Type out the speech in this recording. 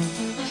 Mm-hmm.